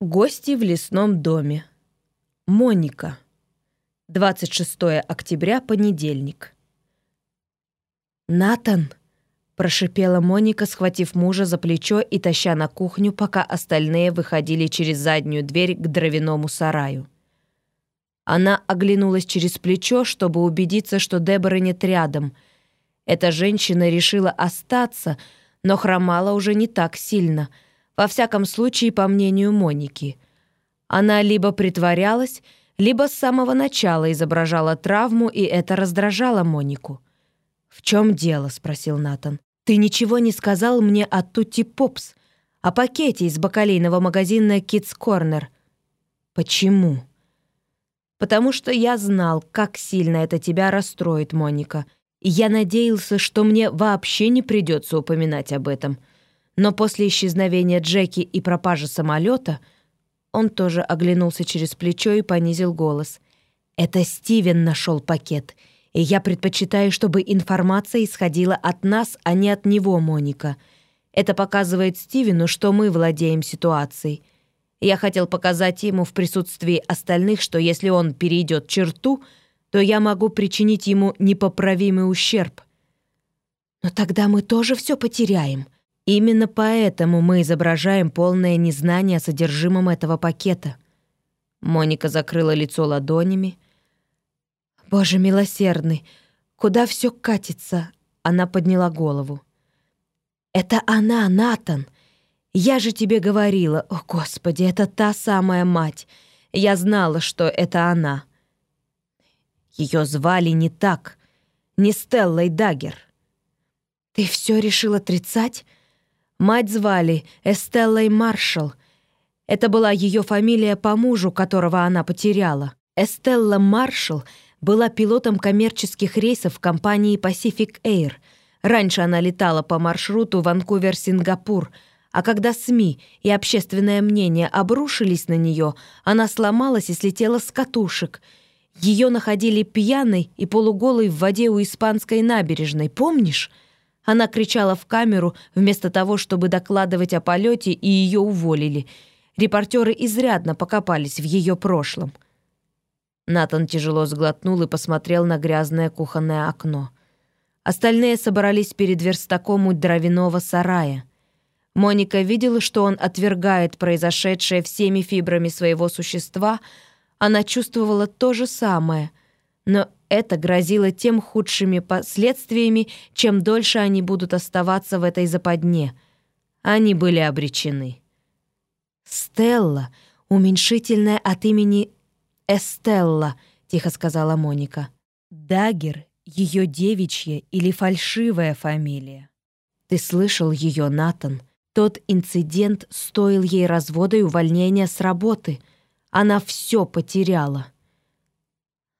Гости в лесном доме. Моника. 26 октября, понедельник. «Натан!» — прошипела Моника, схватив мужа за плечо и таща на кухню, пока остальные выходили через заднюю дверь к дровяному сараю. Она оглянулась через плечо, чтобы убедиться, что Дебора нет рядом. Эта женщина решила остаться, но хромала уже не так сильно — во всяком случае, по мнению Моники. Она либо притворялась, либо с самого начала изображала травму, и это раздражало Монику. «В чем дело?» — спросил Натан. «Ты ничего не сказал мне о Тутти Попс, о пакете из бакалейного магазина Kids Corner». «Почему?» «Потому что я знал, как сильно это тебя расстроит, Моника, и я надеялся, что мне вообще не придется упоминать об этом». Но после исчезновения Джеки и пропажи самолета он тоже оглянулся через плечо и понизил голос. «Это Стивен нашел пакет, и я предпочитаю, чтобы информация исходила от нас, а не от него, Моника. Это показывает Стивену, что мы владеем ситуацией. Я хотел показать ему в присутствии остальных, что если он перейдет черту, то я могу причинить ему непоправимый ущерб. Но тогда мы тоже все потеряем», Именно поэтому мы изображаем полное незнание о содержимом этого пакета. Моника закрыла лицо ладонями. «Боже милосердный, куда все катится?» Она подняла голову. «Это она, Натан! Я же тебе говорила, о, Господи, это та самая мать! Я знала, что это она!» Ее звали не так, не Стеллой Даггер. «Ты все решил отрицать?» Мать звали Эстеллой Маршалл. Это была ее фамилия по мужу, которого она потеряла. Эстелла Маршалл была пилотом коммерческих рейсов компании Pacific Air. Раньше она летала по маршруту Ванкувер-Сингапур, а когда СМИ и общественное мнение обрушились на нее, она сломалась и слетела с катушек. Ее находили пьяной и полуголой в воде у испанской набережной, помнишь? Она кричала в камеру вместо того, чтобы докладывать о полете, и ее уволили. Репортеры изрядно покопались в ее прошлом. Натан тяжело сглотнул и посмотрел на грязное кухонное окно. Остальные собрались перед верстаком у дровяного сарая. Моника видела, что он отвергает произошедшее всеми фибрами своего существа. Она чувствовала то же самое, но это грозило тем худшими последствиями, чем дольше они будут оставаться в этой западне. Они были обречены. «Стелла, уменьшительное от имени Эстелла», — тихо сказала Моника. «Дагер — ее девичья или фальшивая фамилия». «Ты слышал ее, Натан? Тот инцидент стоил ей развода и увольнения с работы. Она все потеряла».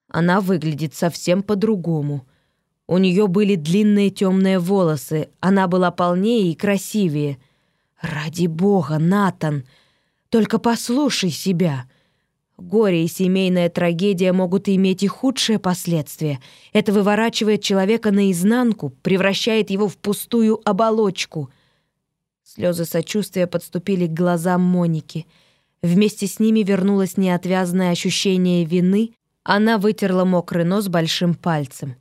Она выглядит совсем по-другому. У нее были длинные темные волосы, она была полнее и красивее. Ради бога, Натан, только послушай себя. Горе и семейная трагедия могут иметь и худшие последствия. Это выворачивает человека наизнанку, превращает его в пустую оболочку. Слезы сочувствия подступили к глазам Моники. Вместе с ними вернулось неотвязное ощущение вины, она вытерла мокрый нос большим пальцем.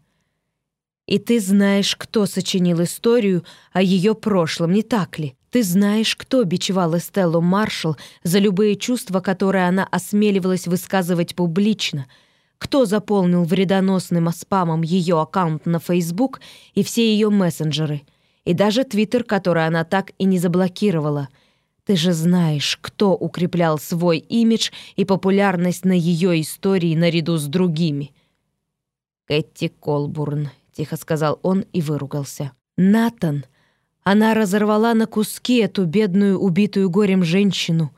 «И ты знаешь, кто сочинил историю о ее прошлом, не так ли? Ты знаешь, кто бичевал Эстеллу Маршалл за любые чувства, которые она осмеливалась высказывать публично, кто заполнил вредоносным спамом ее аккаунт на Facebook и все ее мессенджеры, и даже Твиттер, который она так и не заблокировала — ты же знаешь, кто укреплял свой имидж и популярность на ее истории наряду с другими. Кэти Колбурн, тихо сказал он и выругался. Натан, она разорвала на куски эту бедную, убитую горем женщину.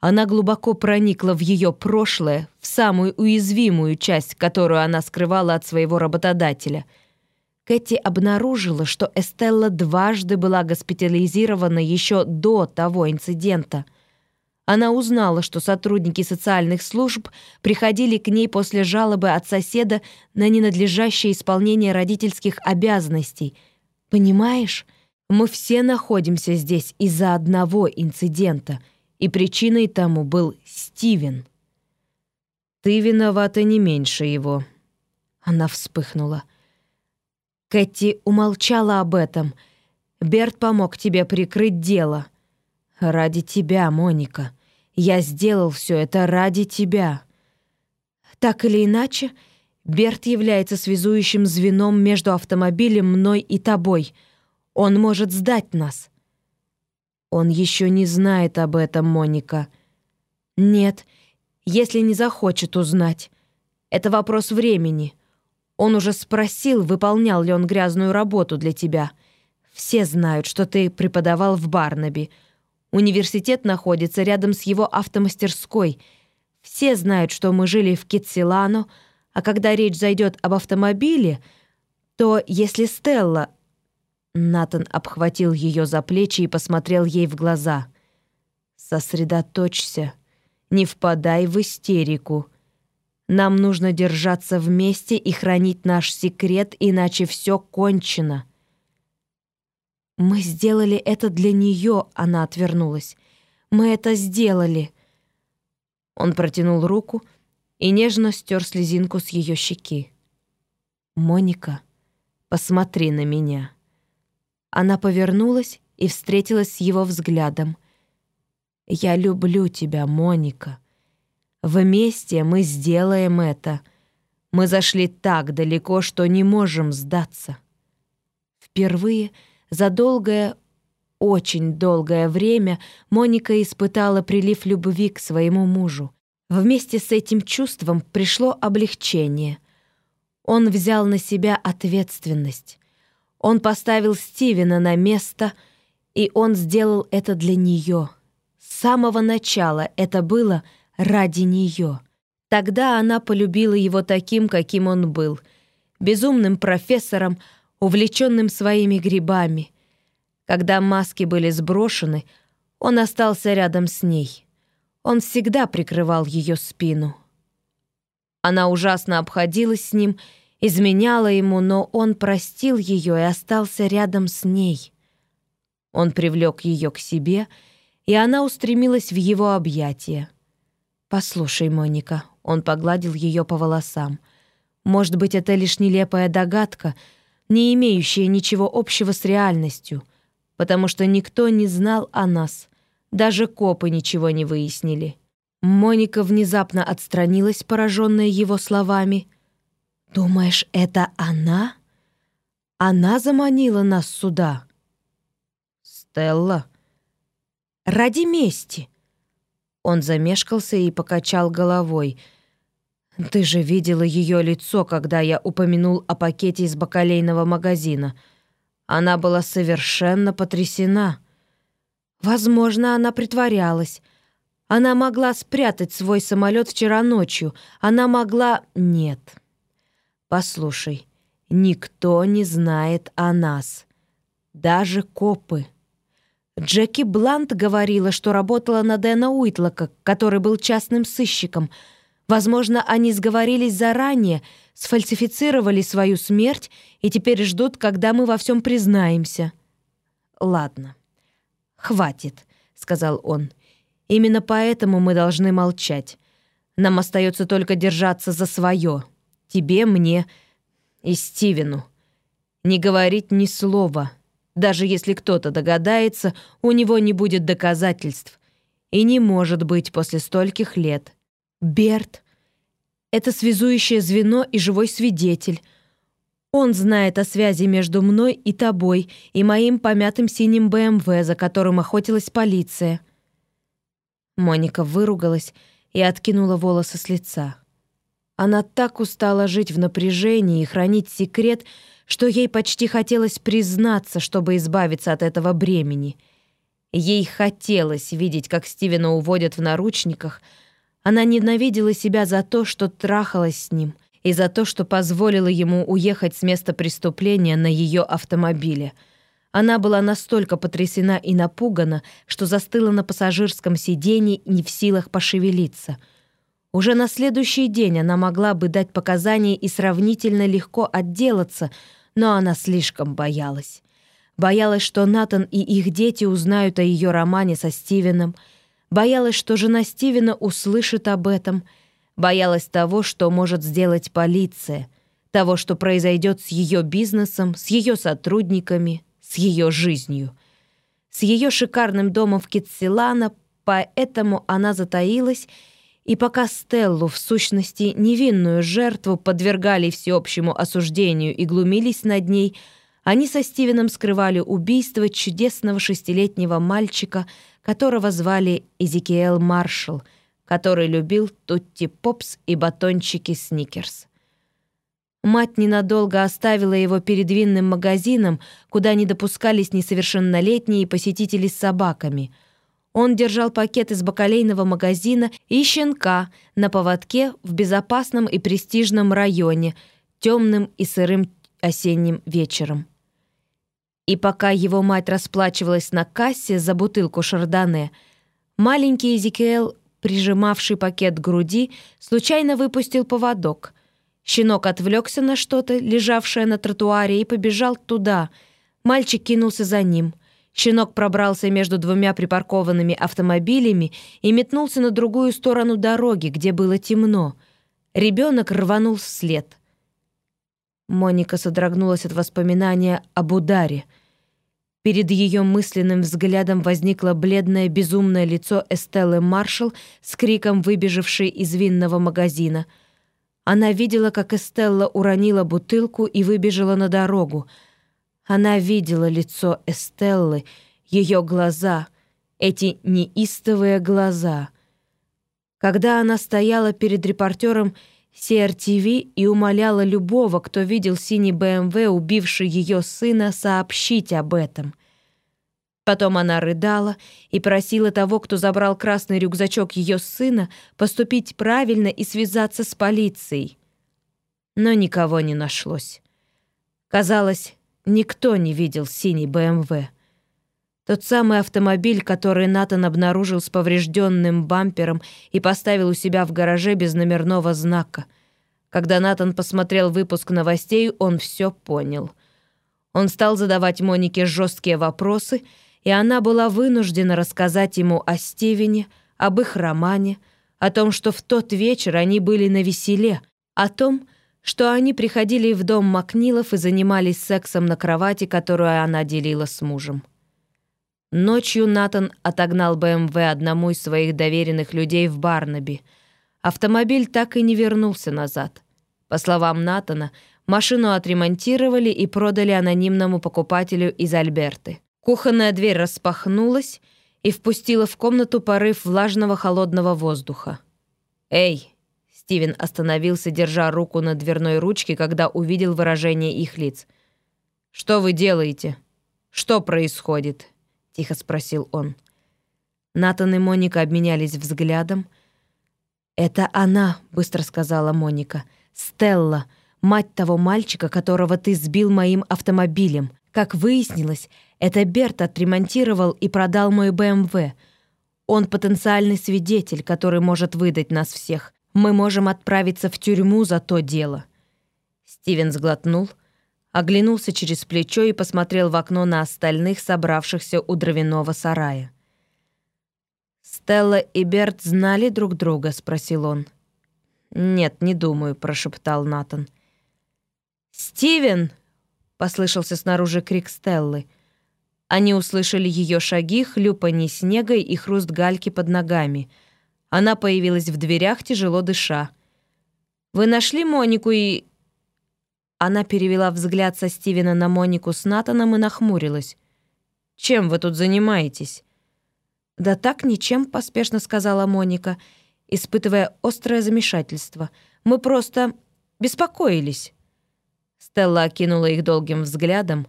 Она глубоко проникла в ее прошлое, в самую уязвимую часть, которую она скрывала от своего работодателя — Кэти обнаружила, что Эстелла дважды была госпитализирована еще до того инцидента. Она узнала, что сотрудники социальных служб приходили к ней после жалобы от соседа на ненадлежащее исполнение родительских обязанностей. Понимаешь, мы все находимся здесь из-за одного инцидента, И причиной тому был Стивен. Ты виновата не меньше его. Она вспыхнула. Кэти умолчала об этом. Берт помог тебе прикрыть дело. Ради тебя, Моника. Я сделал все это ради тебя. Так или иначе, Берт является связующим звеном между автомобилем, мной и тобой. Он может сдать нас. Он еще не знает об этом, Моника. Нет, если не захочет узнать. Это вопрос времени. Он уже спросил, выполнял ли он грязную работу для тебя. Все знают, что ты преподавал в Барнаби. Университет находится рядом с его автомастерской. Все знают, что мы жили в Китсилано, а когда речь зайдет об автомобиле, то если Стелла... Натан обхватил ее за плечи и посмотрел ей в глаза. «Сосредоточься. Не впадай в истерику. Нам нужно держаться вместе и хранить наш секрет, иначе все кончено». «Мы сделали это для нее», — она отвернулась. «Мы это сделали». Он протянул руку и нежно стер слезинку с ее щеки. «Моника, посмотри на меня». Она повернулась и встретилась с его взглядом. «Я люблю тебя, Моника. Вместе мы сделаем это. Мы зашли так далеко, что не можем сдаться». Впервые за долгое, очень долгое время Моника испытала прилив любви к своему мужу. Вместе с этим чувством пришло облегчение. Он взял на себя ответственность. Он поставил Стивена на место, и он сделал это для нее. С самого начала это было ради нее. Тогда она полюбила его таким, каким он был, безумным профессором, увлеченным своими грибами. Когда маски были сброшены, он остался рядом с ней. Он всегда прикрывал ее спину. Она ужасно обходилась с ним изменяла ему, но он простил ее и остался рядом с ней. Он привлек ее к себе, и она устремилась в его объятия. «Послушай, Моника», — он погладил ее по волосам, «может быть, это лишь нелепая догадка, не имеющая ничего общего с реальностью, потому что никто не знал о нас, даже копы ничего не выяснили». Моника внезапно отстранилась, пораженная его словами — «Думаешь, это она? Она заманила нас сюда?» «Стелла?» «Ради мести!» Он замешкался и покачал головой. «Ты же видела ее лицо, когда я упомянул о пакете из бакалейного магазина. Она была совершенно потрясена. Возможно, она притворялась. Она могла спрятать свой самолет вчера ночью. Она могла... Нет, Послушай, никто не знает о нас. Даже копы. Джеки Блант говорила, что работала на Дэна Уитлока, который был частным сыщиком. Возможно, они сговорились заранее, сфальсифицировали свою смерть и теперь ждут, когда мы во всем признаемся. «Ладно, хватит», — сказал он. «Именно поэтому мы должны молчать. Нам остается только держаться за свое» тебе, мне и Стивену. Не говорить ни слова. Даже если кто-то догадается, у него не будет доказательств. И не может быть после стольких лет. Берт — это связующее звено и живой свидетель. Он знает о связи между мной и тобой и моим помятым синим БМВ, за которым охотилась полиция. Моника выругалась и откинула волосы с лица. Она так устала жить в напряжении и хранить секрет, что ей почти хотелось признаться, чтобы избавиться от этого бремени. Ей хотелось видеть, как Стивена уводят в наручниках. Она ненавидела себя за то, что трахалась с ним, и за то, что позволила ему уехать с места преступления на ее автомобиле. Она была настолько потрясена и напугана, что застыла на пассажирском сиденье, не в силах пошевелиться — уже на следующий день она могла бы дать показания и сравнительно легко отделаться, но она слишком боялась. Боялась, что Натан и их дети узнают о ее романе со Стивеном. Боялась, что жена Стивена услышит об этом. Боялась того, что может сделать полиция. Того, что произойдет с ее бизнесом, с ее сотрудниками, с ее жизнью. С ее шикарным домом в Китсилана, поэтому она затаилась и пока Стеллу, в сущности невинную жертву, подвергали всеобщему осуждению и глумились над ней, они со Стивеном скрывали убийство чудесного шестилетнего мальчика, которого звали Эзекиэл Маршалл, который любил Тутти Попс и батончики Сникерс. Мать ненадолго оставила его перед винным магазином, куда не допускались несовершеннолетние посетители с собаками — он держал пакет из бакалейного магазина и щенка на поводке в безопасном и престижном районе, темным и сырым осенним вечером. И пока его мать расплачивалась на кассе за бутылку шардоне, маленький Эзекиэл, прижимавший пакет к груди, случайно выпустил поводок. Щенок отвлекся на что-то, лежавшее на тротуаре, и побежал туда. Мальчик кинулся за ним — Щенок пробрался между двумя припаркованными автомобилями и метнулся на другую сторону дороги, где было темно. Ребенок рванул вслед. Моника содрогнулась от воспоминания об ударе. Перед ее мысленным взглядом возникло бледное безумное лицо Эстеллы Маршалл с криком выбежавшей из винного магазина. Она видела, как Эстелла уронила бутылку и выбежала на дорогу — она видела лицо Эстеллы, ее глаза, эти неистовые глаза. Когда она стояла перед репортером CRTV и умоляла любого, кто видел синий БМВ, убивший ее сына, сообщить об этом. Потом она рыдала и просила того, кто забрал красный рюкзачок ее сына, поступить правильно и связаться с полицией. Но никого не нашлось. Казалось, Никто не видел синий БМВ. Тот самый автомобиль, который Натан обнаружил с поврежденным бампером и поставил у себя в гараже без номерного знака. Когда Натан посмотрел выпуск новостей, он все понял. Он стал задавать Монике жесткие вопросы, и она была вынуждена рассказать ему о Стивене, об их романе, о том, что в тот вечер они были на веселе, о том, что они приходили в дом Макнилов и занимались сексом на кровати, которую она делила с мужем. Ночью Натан отогнал БМВ одному из своих доверенных людей в Барнаби. Автомобиль так и не вернулся назад. По словам Натана, машину отремонтировали и продали анонимному покупателю из Альберты. Кухонная дверь распахнулась и впустила в комнату порыв влажного холодного воздуха. «Эй, Стивен остановился, держа руку на дверной ручке, когда увидел выражение их лиц. «Что вы делаете? Что происходит?» — тихо спросил он. Натан и Моника обменялись взглядом. «Это она», — быстро сказала Моника. «Стелла, мать того мальчика, которого ты сбил моим автомобилем. Как выяснилось, это Берт отремонтировал и продал мой БМВ. Он потенциальный свидетель, который может выдать нас всех. Мы можем отправиться в тюрьму за то дело». Стивен сглотнул, оглянулся через плечо и посмотрел в окно на остальных, собравшихся у дровяного сарая. «Стелла и Берт знали друг друга?» — спросил он. «Нет, не думаю», — прошептал Натан. «Стивен!» — послышался снаружи крик Стеллы. Они услышали ее шаги, хлюпанье снега и хруст гальки под ногами — она появилась в дверях, тяжело дыша. «Вы нашли Монику и...» Она перевела взгляд со Стивена на Монику с Натаном и нахмурилась. «Чем вы тут занимаетесь?» «Да так ничем», — поспешно сказала Моника, испытывая острое замешательство. «Мы просто беспокоились». Стелла окинула их долгим взглядом.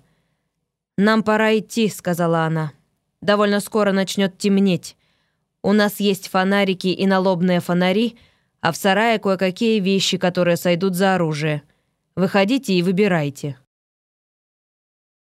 «Нам пора идти», — сказала она. «Довольно скоро начнет темнеть. У нас есть фонарики и налобные фонари, а в сарае кое-какие вещи, которые сойдут за оружие. Выходите и выбирайте».